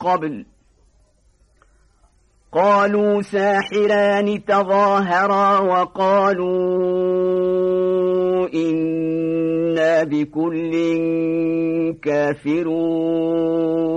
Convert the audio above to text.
قبل. قالوا ساحران تظاهرا وقالوا إنا بكل كافرون.